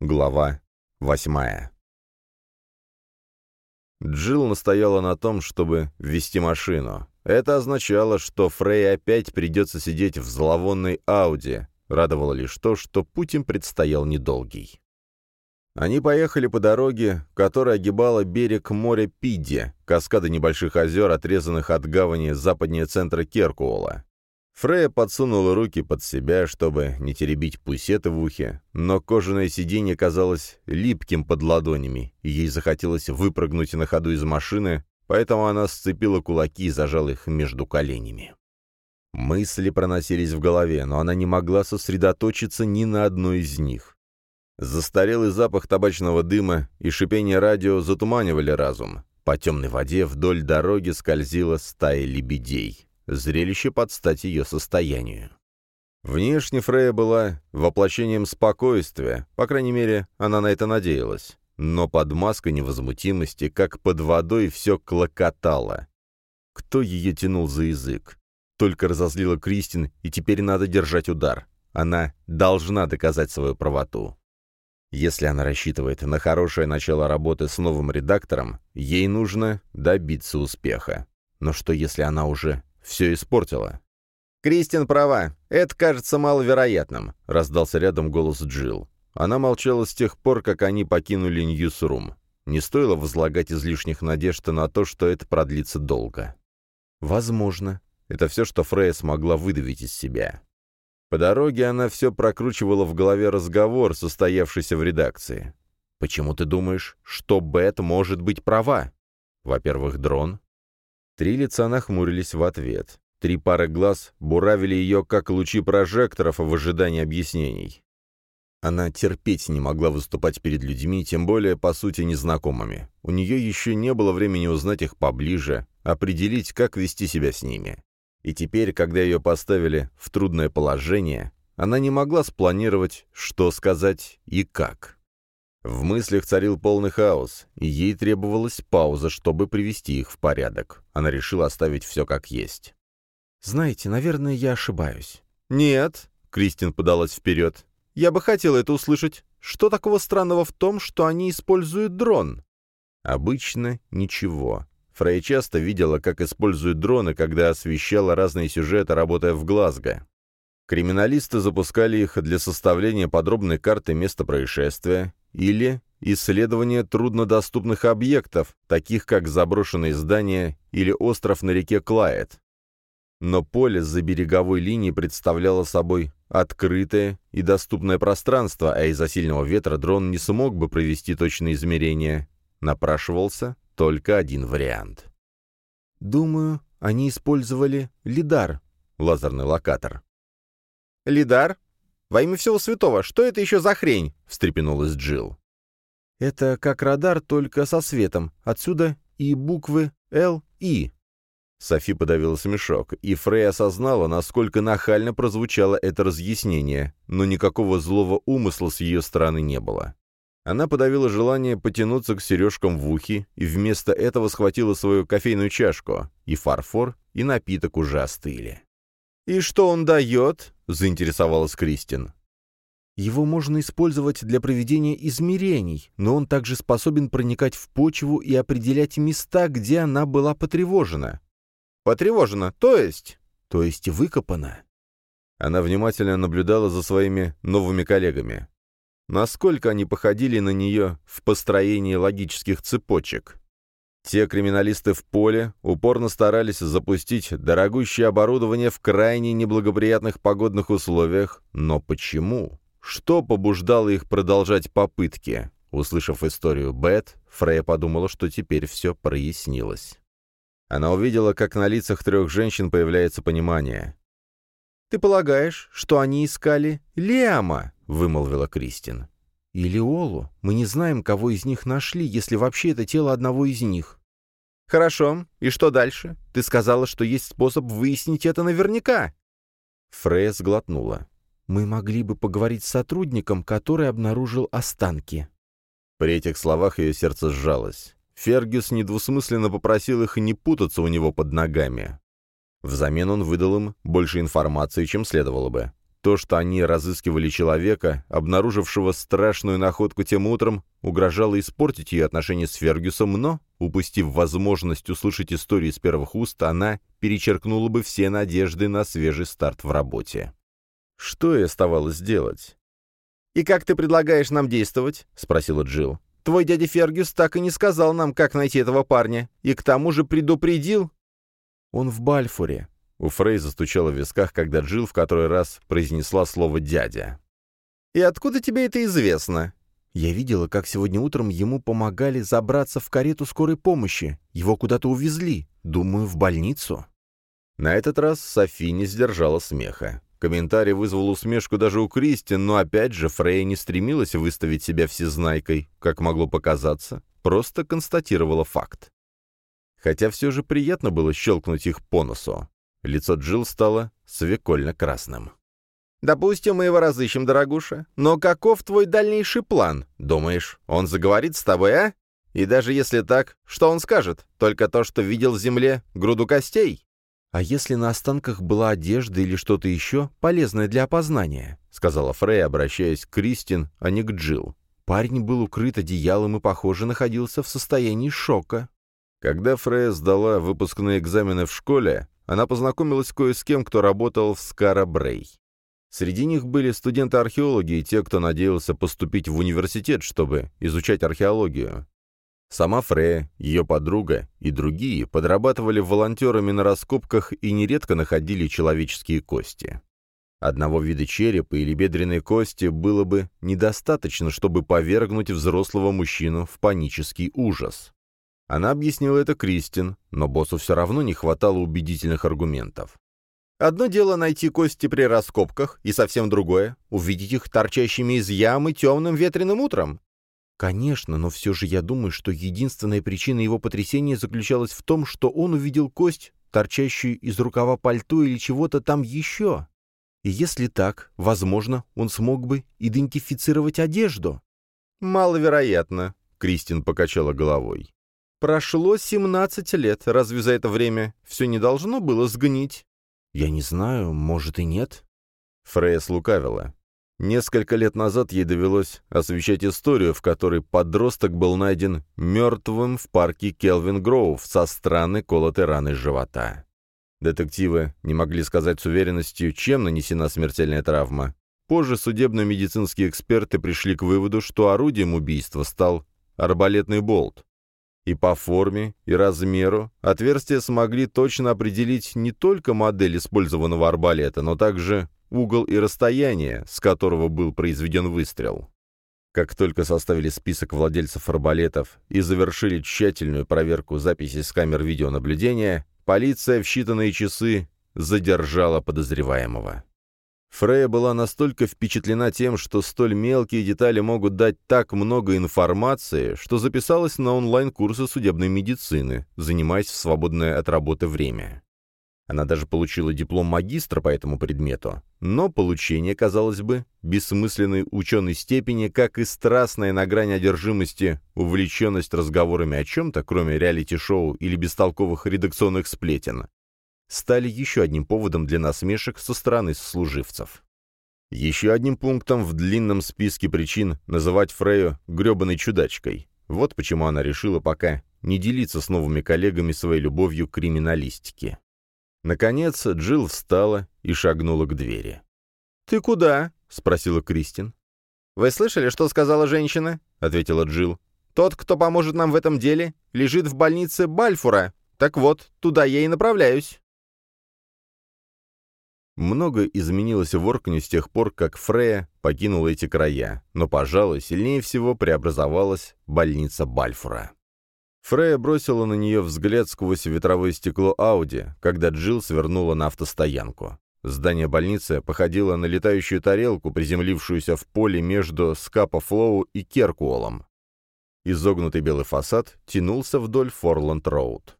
Глава восьмая Джилл настояла на том, чтобы вести машину. Это означало, что Фрей опять придется сидеть в зловонной Ауди. Радовало лишь то, что путь им предстоял недолгий. Они поехали по дороге, которая огибала берег моря Пидди, каскады небольших озер, отрезанных от гавани западнее центра Керкуола. Фрея подсунула руки под себя, чтобы не теребить пусеты в ухе, но кожаное сиденье казалось липким под ладонями, и ей захотелось выпрыгнуть на ходу из машины, поэтому она сцепила кулаки и зажала их между коленями. Мысли проносились в голове, но она не могла сосредоточиться ни на одной из них. Застарелый запах табачного дыма и шипение радио затуманивали разум. По темной воде вдоль дороги скользила стая лебедей. Зрелище под стать ее состоянию. Внешне Фрея была воплощением спокойствия, по крайней мере, она на это надеялась. Но под маской невозмутимости, как под водой, все клокотало. Кто ее тянул за язык? Только разозлила Кристин, и теперь надо держать удар. Она должна доказать свою правоту. Если она рассчитывает на хорошее начало работы с новым редактором, ей нужно добиться успеха. Но что, если она уже все испортила. «Кристин права. Это кажется маловероятным», — раздался рядом голос Джилл. Она молчала с тех пор, как они покинули Ньюсрум. Не стоило возлагать излишних надежд на то, что это продлится долго. «Возможно». Это все, что Фрея смогла выдавить из себя. По дороге она все прокручивала в голове разговор, состоявшийся в редакции. «Почему ты думаешь, что Бет может быть права?» «Во-первых, дрон. Три лица нахмурились в ответ. Три пары глаз буравили ее, как лучи прожекторов, в ожидании объяснений. Она терпеть не могла выступать перед людьми, тем более, по сути, незнакомыми. У нее еще не было времени узнать их поближе, определить, как вести себя с ними. И теперь, когда ее поставили в трудное положение, она не могла спланировать, что сказать и как. В мыслях царил полный хаос, и ей требовалась пауза, чтобы привести их в порядок. Она решила оставить все как есть. «Знаете, наверное, я ошибаюсь». «Нет», — Кристин подалась вперед. «Я бы хотела это услышать. Что такого странного в том, что они используют дрон?» Обычно ничего. Фрей часто видела, как используют дроны, когда освещала разные сюжеты, работая в Глазго. Криминалисты запускали их для составления подробной карты места происшествия, или исследование труднодоступных объектов, таких как заброшенные здания или остров на реке Клайет. Но поле за береговой линией представляло собой открытое и доступное пространство, а из-за сильного ветра дрон не смог бы провести точные измерения. Напрашивался только один вариант. «Думаю, они использовали лидар», — лазерный локатор. «Лидар? «Во имя всего святого, что это еще за хрень?» — встрепенулась Джилл. «Это как радар, только со светом. Отсюда и буквы «Л» и». Софи подавила смешок, и Фрей осознала, насколько нахально прозвучало это разъяснение, но никакого злого умысла с ее стороны не было. Она подавила желание потянуться к сережкам в ухе и вместо этого схватила свою кофейную чашку, и фарфор, и напиток уже остыли. «И что он дает?» — заинтересовалась Кристин. «Его можно использовать для проведения измерений, но он также способен проникать в почву и определять места, где она была потревожена». «Потревожена, то есть?» «То есть выкопана». Она внимательно наблюдала за своими новыми коллегами. Насколько они походили на нее в построении логических цепочек. Те криминалисты в поле упорно старались запустить дорогущее оборудование в крайне неблагоприятных погодных условиях, но почему? Что побуждало их продолжать попытки? Услышав историю Бет, Фрея подумала, что теперь все прояснилось. Она увидела, как на лицах трех женщин появляется понимание. «Ты полагаешь, что они искали Лиама?» — вымолвила Кристин. «Или Олу. Мы не знаем, кого из них нашли, если вообще это тело одного из них». «Хорошо. И что дальше? Ты сказала, что есть способ выяснить это наверняка». Фрея сглотнула. «Мы могли бы поговорить с сотрудником, который обнаружил останки». При этих словах ее сердце сжалось. Фергюс недвусмысленно попросил их не путаться у него под ногами. Взамен он выдал им больше информации, чем следовало бы. То, что они разыскивали человека, обнаружившего страшную находку тем утром, угрожало испортить ее отношения с Фергюсом, но, упустив возможность услышать историю из первых уст, она перечеркнула бы все надежды на свежий старт в работе. Что и оставалось делать? «И как ты предлагаешь нам действовать?» — спросила Джилл. «Твой дядя Фергюс так и не сказал нам, как найти этого парня, и к тому же предупредил...» «Он в Бальфуре», у Фрей застучала в висках, когда Джилл в который раз произнесла слово «дядя». «И откуда тебе это известно?» Я видела, как сегодня утром ему помогали забраться в карету скорой помощи. Его куда-то увезли. Думаю, в больницу. На этот раз Софи не сдержала смеха. Комментарий вызвал усмешку даже у Кристин, но опять же Фрей не стремилась выставить себя всезнайкой, как могло показаться, просто констатировала факт. Хотя все же приятно было щелкнуть их по носу. Лицо Джилл стало свекольно-красным. «Допустим, мы его разыщем, дорогуша. Но каков твой дальнейший план? Думаешь, он заговорит с тобой, а? И даже если так, что он скажет? Только то, что видел в земле груду костей?» «А если на останках была одежда или что-то еще, полезное для опознания?» — сказала Фрей, обращаясь к Кристин, а не к Джилл. Парень был укрыт одеялом и, похоже, находился в состоянии шока. Когда Фрея сдала выпускные экзамены в школе, она познакомилась кое с кем, кто работал в Скара-Брей. Среди них были студенты-археологи и те, кто надеялся поступить в университет, чтобы изучать археологию. Сама Фрея, ее подруга и другие подрабатывали волонтерами на раскопках и нередко находили человеческие кости. Одного вида черепа или бедренной кости было бы недостаточно, чтобы повергнуть взрослого мужчину в панический ужас. Она объяснила это Кристин, но боссу все равно не хватало убедительных аргументов. Одно дело найти кости при раскопках, и совсем другое — увидеть их торчащими из ямы темным ветреным утром. Конечно, но все же я думаю, что единственная причина его потрясения заключалась в том, что он увидел кость, торчащую из рукава пальто или чего-то там еще. И если так, возможно, он смог бы идентифицировать одежду. «Маловероятно», — Кристин покачала головой. Прошло семнадцать лет. Разве за это время все не должно было сгнить? Я не знаю, может и нет. Фрея слукавила. Несколько лет назад ей довелось освещать историю, в которой подросток был найден мертвым в парке Келвин Гроув со странной колотой раной живота. Детективы не могли сказать с уверенностью, чем нанесена смертельная травма. Позже судебно-медицинские эксперты пришли к выводу, что орудием убийства стал арбалетный болт. И по форме, и размеру отверстия смогли точно определить не только модель использованного арбалета, но также угол и расстояние, с которого был произведен выстрел. Как только составили список владельцев арбалетов и завершили тщательную проверку записей с камер видеонаблюдения, полиция в считанные часы задержала подозреваемого. Фрея была настолько впечатлена тем, что столь мелкие детали могут дать так много информации, что записалась на онлайн-курсы судебной медицины, занимаясь в свободное от работы время. Она даже получила диплом магистра по этому предмету, но получение, казалось бы, бессмысленной ученой степени, как и страстная на грани одержимости увлеченность разговорами о чем-то, кроме реалити-шоу или бестолковых редакционных сплетен, стали еще одним поводом для насмешек со стороны служивцев. Еще одним пунктом в длинном списке причин называть Фрею гребаной чудачкой. Вот почему она решила пока не делиться с новыми коллегами своей любовью к криминалистике. Наконец Джилл встала и шагнула к двери. «Ты куда?» — спросила Кристин. «Вы слышали, что сказала женщина?» — ответила Джилл. «Тот, кто поможет нам в этом деле, лежит в больнице Бальфура. Так вот, туда я и направляюсь». Много изменилось в Оркне с тех пор, как Фрея покинула эти края, но, пожалуй, сильнее всего преобразовалась больница Бальфура. Фрея бросила на нее взгляд сквозь ветровое стекло Ауди, когда Джилл свернула на автостоянку. Здание больницы походило на летающую тарелку, приземлившуюся в поле между Скапа-Флоу и Керкуолом. Изогнутый белый фасад тянулся вдоль Форланд-Роуд.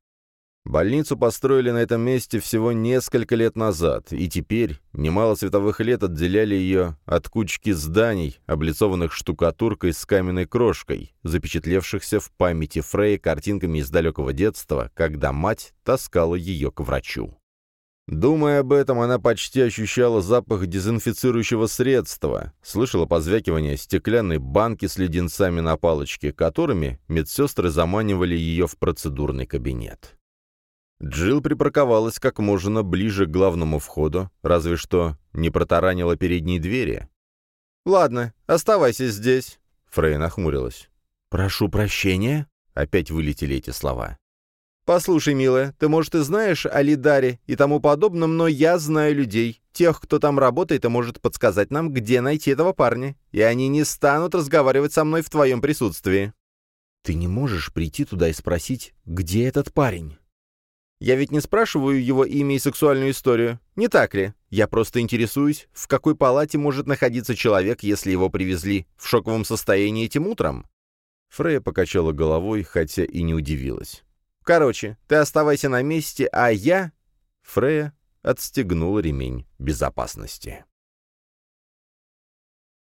Больницу построили на этом месте всего несколько лет назад, и теперь немало световых лет отделяли ее от кучки зданий, облицованных штукатуркой с каменной крошкой, запечатлевшихся в памяти Фрей картинками из далекого детства, когда мать таскала ее к врачу. Думая об этом, она почти ощущала запах дезинфицирующего средства, слышала позвякивание стеклянной банки с леденцами на палочке, которыми медсестры заманивали ее в процедурный кабинет. Джилл припарковалась как можно ближе к главному входу, разве что не протаранила передние двери. «Ладно, оставайся здесь», — Фрей нахмурилась. «Прошу прощения?» — опять вылетели эти слова. «Послушай, милая, ты, может, и знаешь о Лидаре и тому подобном, но я знаю людей, тех, кто там работает и может подсказать нам, где найти этого парня, и они не станут разговаривать со мной в твоем присутствии». «Ты не можешь прийти туда и спросить, где этот парень?» «Я ведь не спрашиваю его имя и сексуальную историю, не так ли? Я просто интересуюсь, в какой палате может находиться человек, если его привезли в шоковом состоянии этим утром?» Фрея покачала головой, хотя и не удивилась. Короче, ты оставайся на месте, а я...» Фрея отстегнула ремень безопасности.